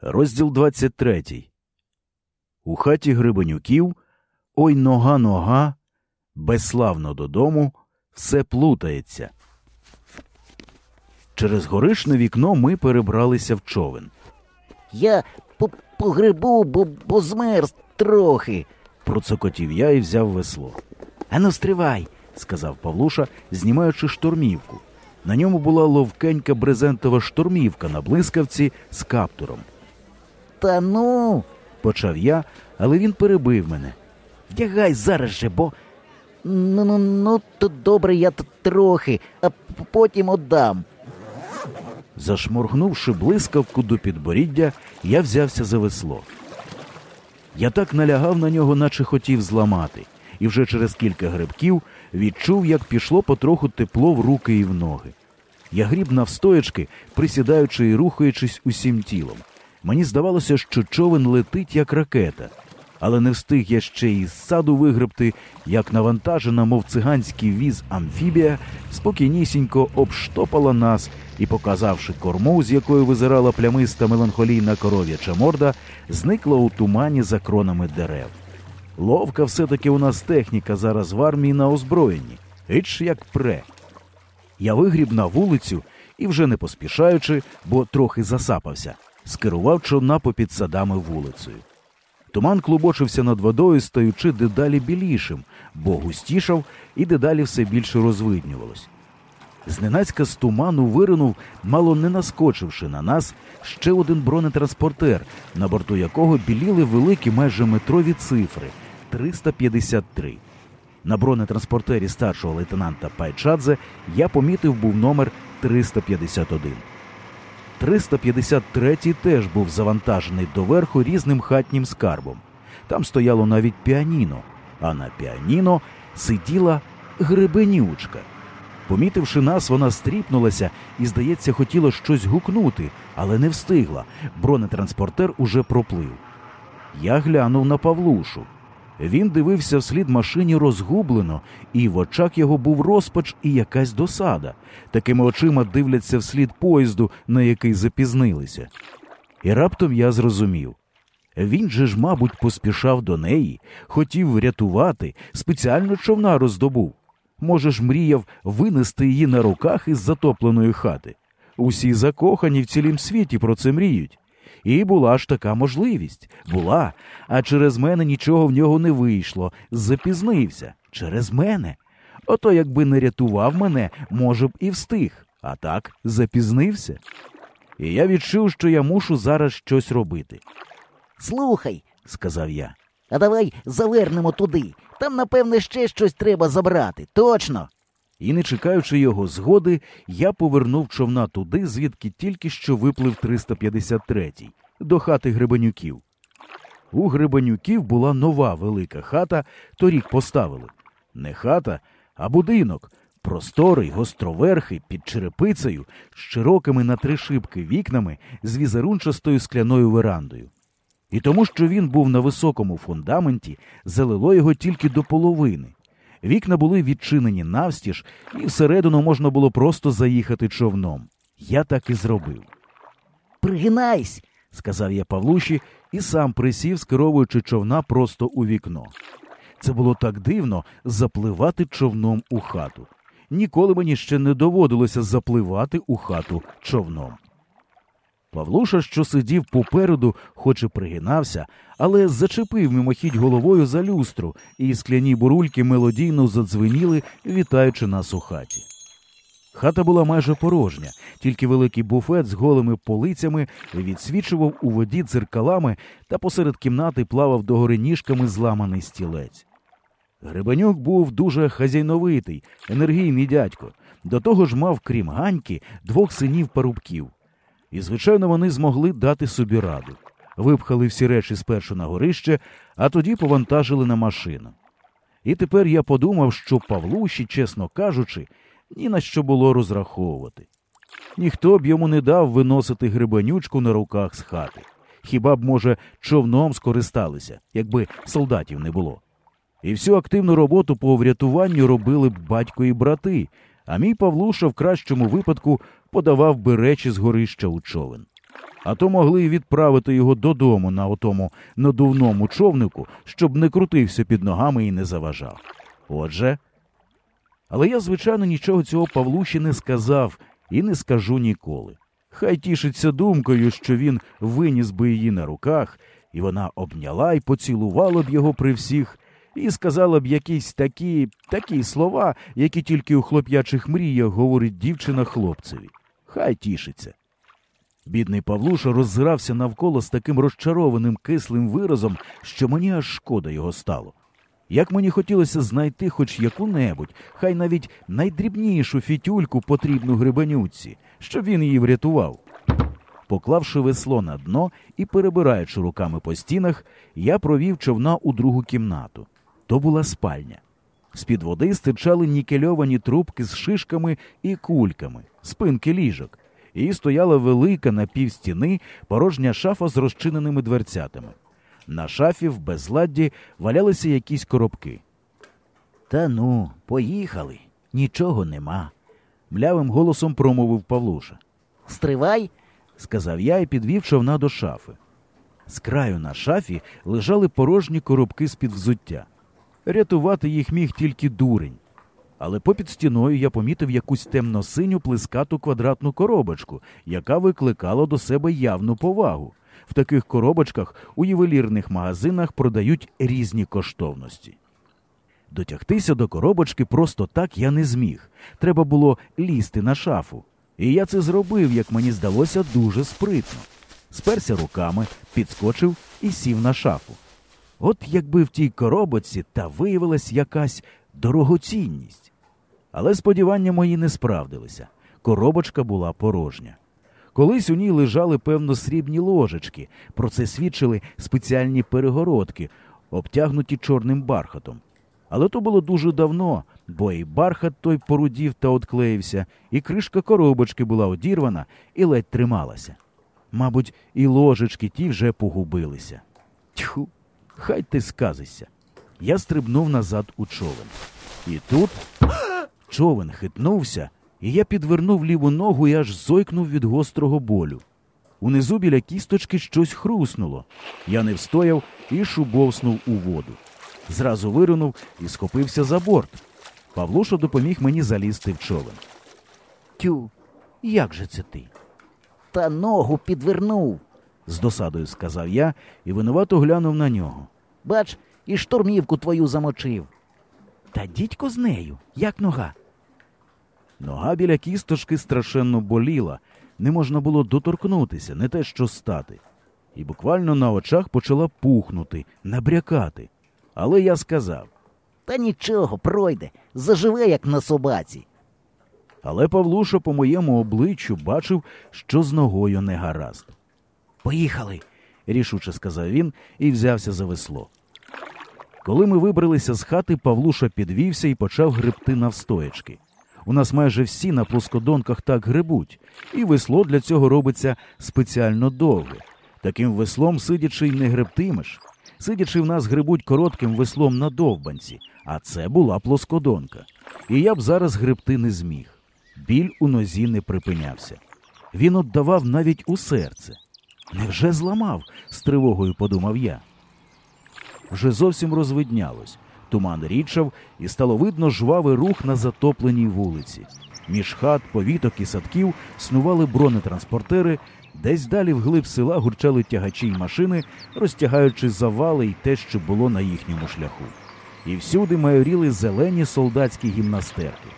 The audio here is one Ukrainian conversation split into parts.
Розділ 23. У хаті Грибенюків Ой нога нога, безславно додому, все плутається. Через горишне вікно ми перебралися в човен. Я по, по грибу, бо, бо змерз трохи. Процокотів я і взяв весло. Ану, стривай, сказав Павлуша, знімаючи штормівку. На ньому була ловкенька брезентова штормівка на блискавці з каптуром. Та ну, Почав я, але він перебив мене. вдягай зараз же, бо. Ну, ну, ну, то добре, я трохи, а потім отдам. Зашморгнувши блискавку до підборіддя, я взявся за весло. Я так налягав на нього, наче хотів зламати, і вже через кілька грибків відчув, як пішло потроху тепло в руки і в ноги. Я гріб навстоячки, присідаючи і рухаючись усім тілом. Мені здавалося, що човен летить, як ракета, але не встиг я ще із саду вигребти, як навантажена, мов циганський віз амфібія, спокійнісінько обштопала нас і, показавши корму, з якої визирала плямиста меланхолійна коров'яча морда, зникла у тумані за кронами дерев. Ловка все-таки у нас техніка зараз в армії на озброєнні. Іч як пре. Я вигріб на вулицю і, вже не поспішаючи, бо трохи засапався, скерував човна попід садами вулицею. Туман клубочився над водою, стаючи дедалі білішим, бо густішав і дедалі все більше розвиднювалось. Зненацька з туману виринув, мало не наскочивши на нас, ще один бронетранспортер, на борту якого біліли великі майже метрові цифри 353. На бронетранспортері старшого лейтенанта Пайчадзе я помітив був номер 351. 353 теж був завантажений доверху різним хатнім скарбом. Там стояло навіть піаніно, а на піаніно сиділа гребенючка. Помітивши нас, вона стріпнулася і, здається, хотіла щось гукнути, але не встигла. Бронетранспортер уже проплив. Я глянув на Павлушу. Він дивився вслід машині розгублено, і в очах його був розпач і якась досада. Такими очима дивляться вслід поїзду, на який запізнилися. І раптом я зрозумів. Він же ж, мабуть, поспішав до неї, хотів врятувати, спеціально човна роздобув. Може ж, мріяв винести її на руках із затопленої хати. Усі закохані в цілім світі про це мріють. І була ж така можливість. Була. А через мене нічого в нього не вийшло. Запізнився. Через мене. Ото якби не рятував мене, може б і встиг. А так запізнився. І я відчув, що я мушу зараз щось робити, Слухай, сказав я. а давай завернемо туди. Там, напевне, ще щось треба забрати. Точно. І, не чекаючи його згоди, я повернув човна туди, звідки тільки що виплив 353-й, до хати Гребенюків. У Гребенюків була нова велика хата, торік поставили. Не хата, а будинок, просторий, гостроверхий, під черепицею, з широкими на три шибки вікнами, з візерунчастою скляною верандою. І тому, що він був на високому фундаменті, залило його тільки до половини. Вікна були відчинені навстіж, і всередину можна було просто заїхати човном. Я так і зробив, Пригинайсь. сказав я Павлуші і сам присів, скеровуючи човна просто у вікно. Це було так дивно запливати човном у хату. Ніколи мені ще не доводилося запливати у хату човном. Павлуша, що сидів попереду, хоч і пригинався, але зачепив мимохідь головою за люстру, і скляні бурульки мелодійно задзвеніли, вітаючи нас у хаті. Хата була майже порожня, тільки великий буфет з голими полицями відсвічував у воді дзеркалами та посеред кімнати плавав догори ніжками зламаний стілець. Гребенюк був дуже хазяйновитий, енергійний дядько. До того ж мав, крім ганьки, двох синів парубків. І, звичайно, вони змогли дати собі раду. Випхали всі речі спершу на горище, а тоді повантажили на машину. І тепер я подумав, що Павлуші, чесно кажучи, ні на що було розраховувати. Ніхто б йому не дав виносити грибанючку на руках з хати. Хіба б, може, човном скористалися, якби солдатів не було. І всю активну роботу по врятуванню робили б батько і брати, а мій Павлуша в кращому випадку подавав би речі з горища у човен. А то могли відправити його додому на отому надувному човнику, щоб не крутився під ногами і не заважав. Отже. Але я, звичайно, нічого цього Павлуші не сказав і не скажу ніколи. Хай тішиться думкою, що він виніс би її на руках, і вона обняла й поцілувала б його при всіх, і сказала б якісь такі, такі слова, які тільки у хлоп'ячих мріях говорить дівчина хлопцеві. Хай тішиться. Бідний Павлуша роззирався навколо з таким розчарованим кислим виразом, що мені аж шкода його стало. Як мені хотілося знайти хоч яку-небудь, хай навіть найдрібнішу фітюльку потрібну грибанюці, щоб він її врятував. Поклавши весло на дно і перебираючи руками по стінах, я провів човна у другу кімнату. То була спальня. З-під води стирчали нікельовані трубки з шишками і кульками, спинки ліжок, і стояла велика на півстіни порожня шафа з розчиненими дверцятами. На шафі в безладді валялися якісь коробки. Та ну, поїхали. Нічого нема. Млявим голосом промовив Павлуша. Стривай. Сказав я і підвів човна до шафи. З краю на шафі лежали порожні коробки з-під взуття. Рятувати їх міг тільки дурень. Але попід стіною я помітив якусь темно-синю плескату квадратну коробочку, яка викликала до себе явну повагу. В таких коробочках у ювелірних магазинах продають різні коштовності. Дотягтися до коробочки просто так я не зміг. Треба було лізти на шафу. І я це зробив, як мені здалося, дуже спритно. Сперся руками, підскочив і сів на шафу. От якби в тій коробочці та виявилась якась дорогоцінність. Але сподівання мої не справдилися. Коробочка була порожня. Колись у ній лежали, певно, срібні ложечки. Про це свідчили спеціальні перегородки, обтягнуті чорним бархатом. Але то було дуже давно, бо і бархат той порудів та отклеївся, і кришка коробочки була одірвана і ледь трималася. Мабуть, і ложечки ті вже погубилися. Тьху, хай ти сказися. Я стрибнув назад у човен. І тут човен хитнувся, і я підвернув ліву ногу і аж зойкнув від гострого болю. Унизу біля кісточки щось хруснуло. Я не встояв і шубовснув у воду. Зразу виринув і схопився за борт. Павлуша допоміг мені залізти в човен. Тю, як же це ти? Та ногу підвернув. З досадою сказав я і винувато глянув на нього. Бач, і штурмівку твою замочив. Та дідько з нею, як нога. Нога біля кісточки страшенно боліла, не можна було доторкнутися, не те що стати. І буквально на очах почала пухнути, набрякати. Але я сказав. Та нічого, пройде, заживе, як на собаці. Але Павлуша по моєму обличчю бачив, що з ногою не гаразд. Поїхали, рішуче сказав він і взявся за весло. Коли ми вибралися з хати, Павлуша підвівся і почав гребти навстоячки. У нас майже всі на плоскодонках так гребуть, і весло для цього робиться спеціально довге. Таким веслом сидячи й не гребтимеш. Сидячи в нас гребуть коротким веслом на довбанці, а це була плоскодонка. І я б зараз гребти не зміг. Біль у нозі не припинявся. Він отдавав навіть у серце. Невже зламав? з тривогою подумав я. Вже зовсім розвиднялось. Туман річав, і стало видно жвавий рух на затопленій вулиці. Між хат, повіток і садків снували бронетранспортери, десь далі вглиб села гурчали тягачі й машини, розтягаючи завали й те, що було на їхньому шляху. І всюди майоріли зелені солдатські гімнастерки.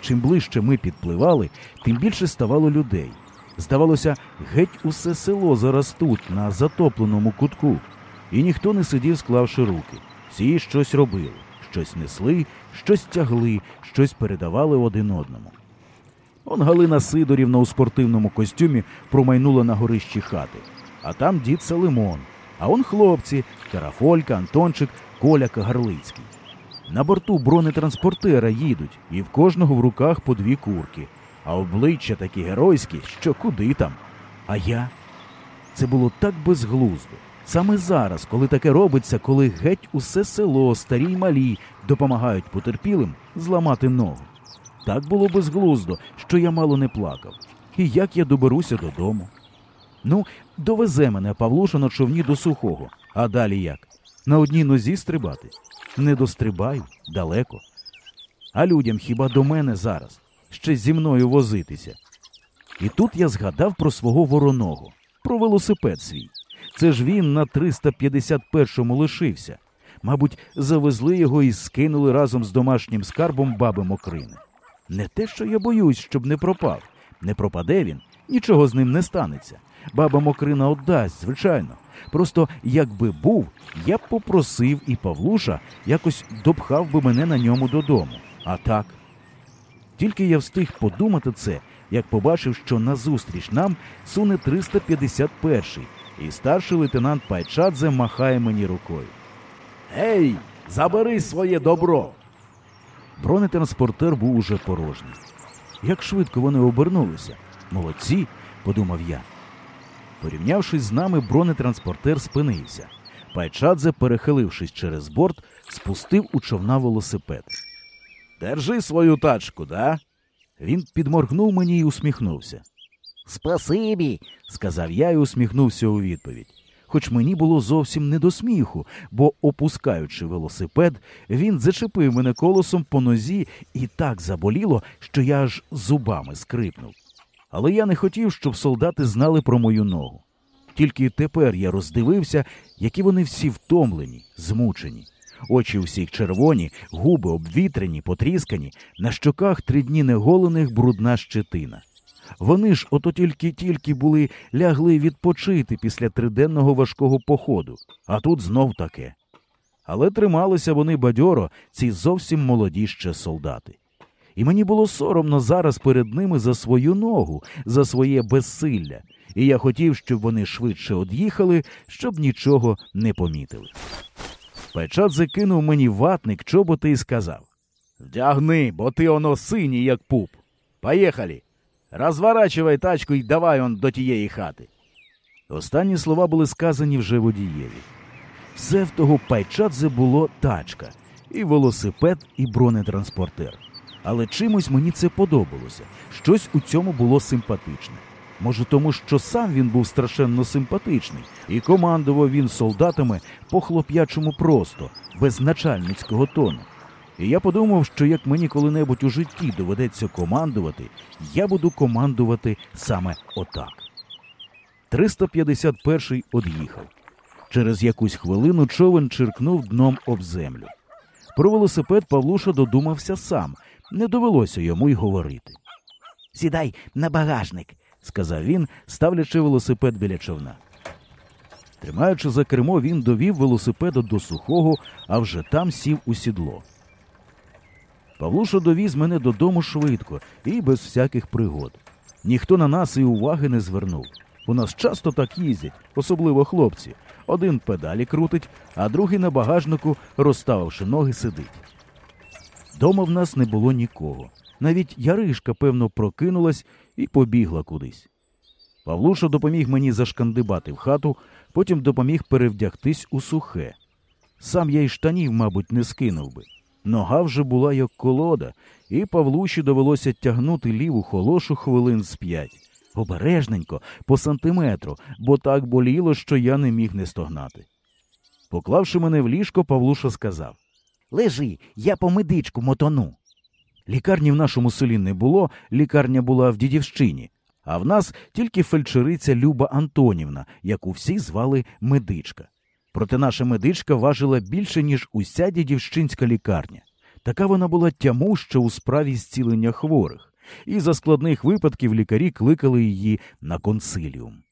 Чим ближче ми підпливали, тим більше ставало людей. Здавалося, геть усе село зараз тут, на затопленому кутку, і ніхто не сидів, склавши руки. Всі щось робили, щось несли, щось тягли, щось передавали один одному. Он Галина Сидорівна у спортивному костюмі промайнула на горищі хати, а там дід Салимон, а он хлопці Карафолька, Антончик, Коля Кагарлицький. На борту бронетранспортера їдуть, і в кожного в руках по дві курки, а обличчя такі геройські, що куди там. А я? Це було так безглуздо. Саме зараз, коли таке робиться, коли геть усе село, старі й малі, допомагають потерпілим зламати ногу. Так було безглуздо, що я мало не плакав. І як я доберуся додому? Ну, довезе мене Павлуша на човні до сухого. А далі як? На одній нозі стрибати? Не дострибаю, далеко. А людям хіба до мене зараз? Ще зі мною возитися. І тут я згадав про свого вороного, про велосипед свій. Це ж він на 351-му лишився. Мабуть, завезли його і скинули разом з домашнім скарбом баби Мокрини. Не те, що я боюсь, щоб не пропав. Не пропаде він, нічого з ним не станеться. Баба Мокрина отдасть, звичайно. Просто якби був, я б попросив і Павлуша якось допхав би мене на ньому додому. А так. Тільки я встиг подумати це, як побачив, що назустріч нам суне 351-й, і старший лейтенант Пайчадзе махає мені рукою. Гей, забери своє добро. Бронетранспортер був уже порожній. Як швидко вони обернулися. Молодці, подумав я. Порівнявшись з нами, бронетранспортер спинився. Пайчадзе, перехилившись через борт, спустив у човна велосипед. Держи свою тачку, да? Він підморгнув мені і усміхнувся. Спасибі. Сказав я і усміхнувся у відповідь. Хоч мені було зовсім не до сміху, бо, опускаючи велосипед, він зачепив мене колесом по нозі і так заболіло, що я аж зубами скрипнув. Але я не хотів, щоб солдати знали про мою ногу. Тільки тепер я роздивився, які вони всі втомлені, змучені. Очі усіх червоні, губи обвітрені, потріскані, на щоках три дні неголених брудна щетина. Вони ж ото тільки-тільки були лягли відпочити після триденного важкого походу, а тут знов таке. Але трималися вони бадьоро, ці зовсім молоді ще солдати. І мені було соромно зараз перед ними за свою ногу, за своє безсилля, і я хотів, щоб вони швидше од'їхали, щоб нічого не помітили. Печат закинув мені ватник чоботи і сказав Вдягни, бо ти оно синій, як пуп. Поїхали. Розворачивай тачку і давай он до тієї хати. Останні слова були сказані вже водієві. Все в того пайчадзе було тачка, і велосипед, і бронетранспортер. Але чимось мені це подобалося. Щось у цьому було симпатичне. Може, тому що сам він був страшенно симпатичний, і командував він солдатами по хлоп'ячому просто, без начальницького тону. І я подумав, що як мені коли-небудь у житті доведеться командувати, я буду командувати саме отак. 351-й од'їхав. Через якусь хвилину човен чиркнув дном об землю. Про велосипед Павлуша додумався сам, не довелося йому й говорити. Сідай на багажник. Сказав він, ставлячи велосипед біля човна. Тримаючи за кермо, він довів велосипеда до сухого, а вже там сів у сідло. Павлуша довіз мене додому швидко і без всяких пригод. Ніхто на нас і уваги не звернув. У нас часто так їздять, особливо хлопці. Один педалі крутить, а другий на багажнику, розставивши ноги, сидить. Дома в нас не було нікого. Навіть Яришка, певно, прокинулась і побігла кудись. Павлуша допоміг мені зашкандибати в хату, потім допоміг перевдягтись у сухе. Сам я й штанів, мабуть, не скинув би. Нога вже була як колода, і Павлуші довелося тягнути ліву холошу хвилин з п'ять. Обережненько, по сантиметру, бо так боліло, що я не міг не стогнати. Поклавши мене в ліжко, Павлуша сказав Лежи, я по медичку мотону. Лікарні в нашому селі не було, лікарня була в Дідівщині, а в нас тільки фельдшериця Люба Антонівна, яку всі звали медичка. Проте наша медичка важила більше, ніж уся дідівщинська лікарня. Така вона була тямуща у справі зцілення хворих, і за складних випадків лікарі кликали її на консиліум.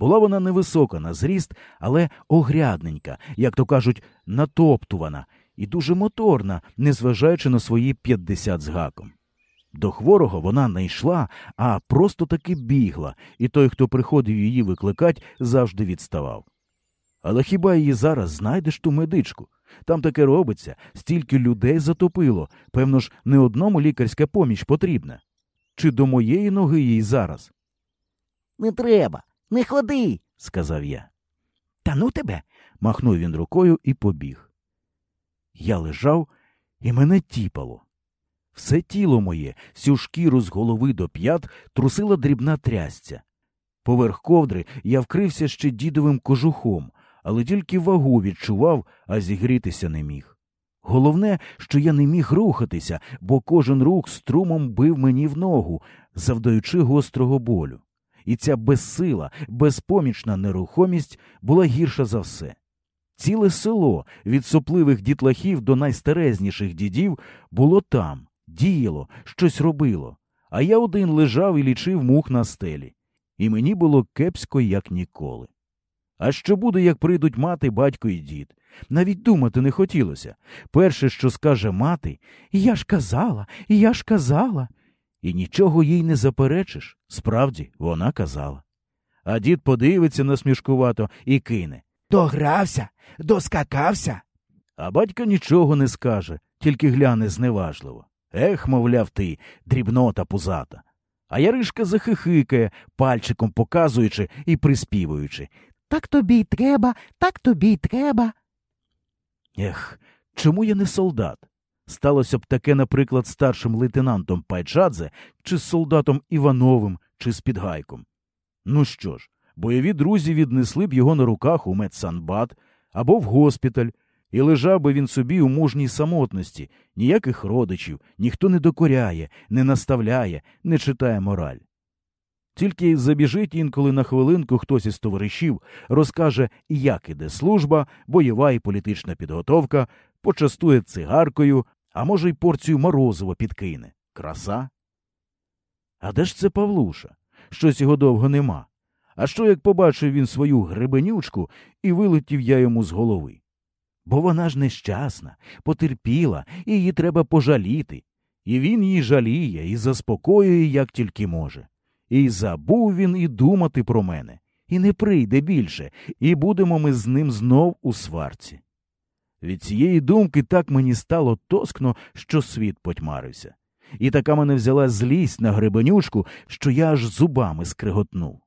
Була вона невисока на зріст, але огрядненька, як то кажуть, натоптувана, і дуже моторна, незважаючи на свої 50 з гаком. До хворого вона не йшла, а просто таки бігла, і той, хто приходив її викликать, завжди відставав. Але хіба її зараз знайдеш ту медичку? Там таке робиться, стільки людей затопило, певно ж, не одному лікарська поміч потрібна. Чи до моєї ноги їй зараз? Не треба, не ходи. сказав я. Та ну тебе. Махнув він рукою і побіг. Я лежав, і мене тіпало. Все тіло моє, всю шкіру з голови до п'ят трусила дрібна трясця. Поверх ковдри я вкрився ще дідовим кожухом, але тільки вагу відчував, а зігрітися не міг. Головне, що я не міг рухатися, бо кожен рух струмом бив мені в ногу, завдаючи гострого болю. І ця безсила, безпомічна нерухомість була гірша за все. Ціле село від сопливих дітлахів до найстерезніших дідів було там, діяло, щось робило, а я один лежав і лічив мух на стелі. І мені було кепсько, як ніколи. А що буде, як прийдуть мати, батько і дід? Навіть думати не хотілося. Перше, що скаже мати, я ж казала, я ж казала. І нічого їй не заперечиш. Справді, вона казала. А дід подивиться насмішкувато і кине. Догрався, доскакався. А батько нічого не скаже, тільки гляне зневажливо. Ех, мовляв ти, дрібнота пузата. А Яришка захихикає, пальчиком показуючи і приспівуючи. Так тобі й треба, так тобі й треба. Ех, чому я не солдат? Сталося б таке, наприклад, зі старшим лейтенантом Пайчадзе, чи з солдатом Івановим, чи з Підгайком. Ну що ж, бойові друзі віднесли б його на руках у медсанбат або в госпіталь, і лежав би він собі у мужній самотності, ніяких родичів, ніхто не докоряє, не наставляє, не читає мораль. Тільки забіжить інколи на хвилинку хтось із товаришів, розкаже, як іде служба, бойова і політична підготовка, почастує цигаркою, а може, й порцію морозива підкине. Краса. А де ж це Павлуша? Щось його довго нема. А що як побачив він свою гребенючку і вилетів я йому з голови? Бо вона ж нещасна, потерпіла, і її треба пожаліти. І він її жаліє і заспокоює, як тільки може. І забув він і думати про мене, і не прийде більше, і будемо ми з ним знов у сварці. Від цієї думки так мені стало тоскно, що світ потьмарився. І така мене взяла злість на гребенючку, що я аж зубами скриготнув.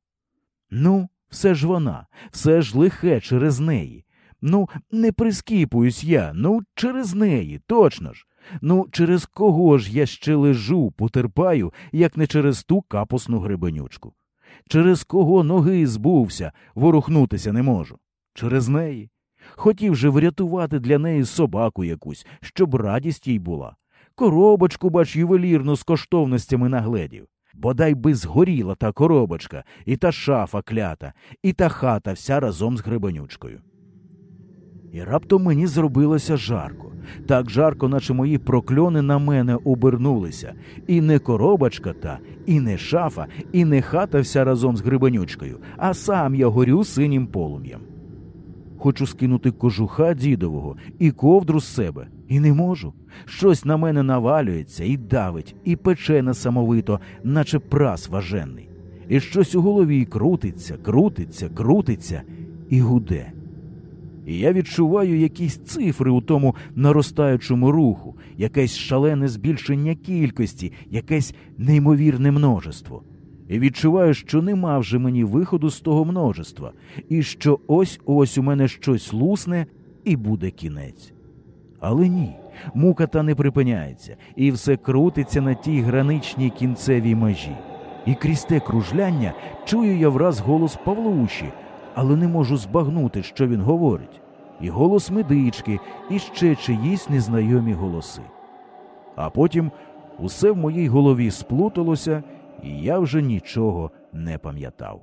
Ну, все ж вона, все ж лихе через неї. Ну, не прискіпуюсь я, ну, через неї, точно ж. Ну, через кого ж я ще лежу, потерпаю, як не через ту капусну гребенючку? Через кого ноги збувся, ворухнутися не можу? Через неї. Хотів же врятувати для неї собаку якусь, щоб радість їй була. Коробочку, бач, ювелірну з коштовностями нагледів. Бодай би згоріла та коробочка, і та шафа клята, і та хата вся разом з гребенючкою. І раптом мені зробилося жарко, так жарко, наче мої прокльони на мене обернулися, і не коробочка та, і не шафа, і не хата вся разом з грибанючкою, а сам я горю синім полум'ям. Хочу скинути кожуха дідового і ковдру з себе, і не можу. Щось на мене навалюється і давить, і пече несамовито, наче прас важенний. І щось у голові крутиться, крутиться, крутиться і гуде. І я відчуваю якісь цифри у тому наростаючому руху, якесь шалене збільшення кількості, якесь неймовірне множество. І відчуваю, що нема вже мені виходу з того множества, і що ось ось у мене щось лусне і буде кінець. Але ні, мука та не припиняється, і все крутиться на тій граничній кінцевій межі. І крізь те кружляння чую я враз голос Павлуші, але не можу збагнути, що він говорить. І голос медички, і ще чиїсь незнайомі голоси. А потім усе в моїй голові сплуталося, і я вже нічого не пам'ятав.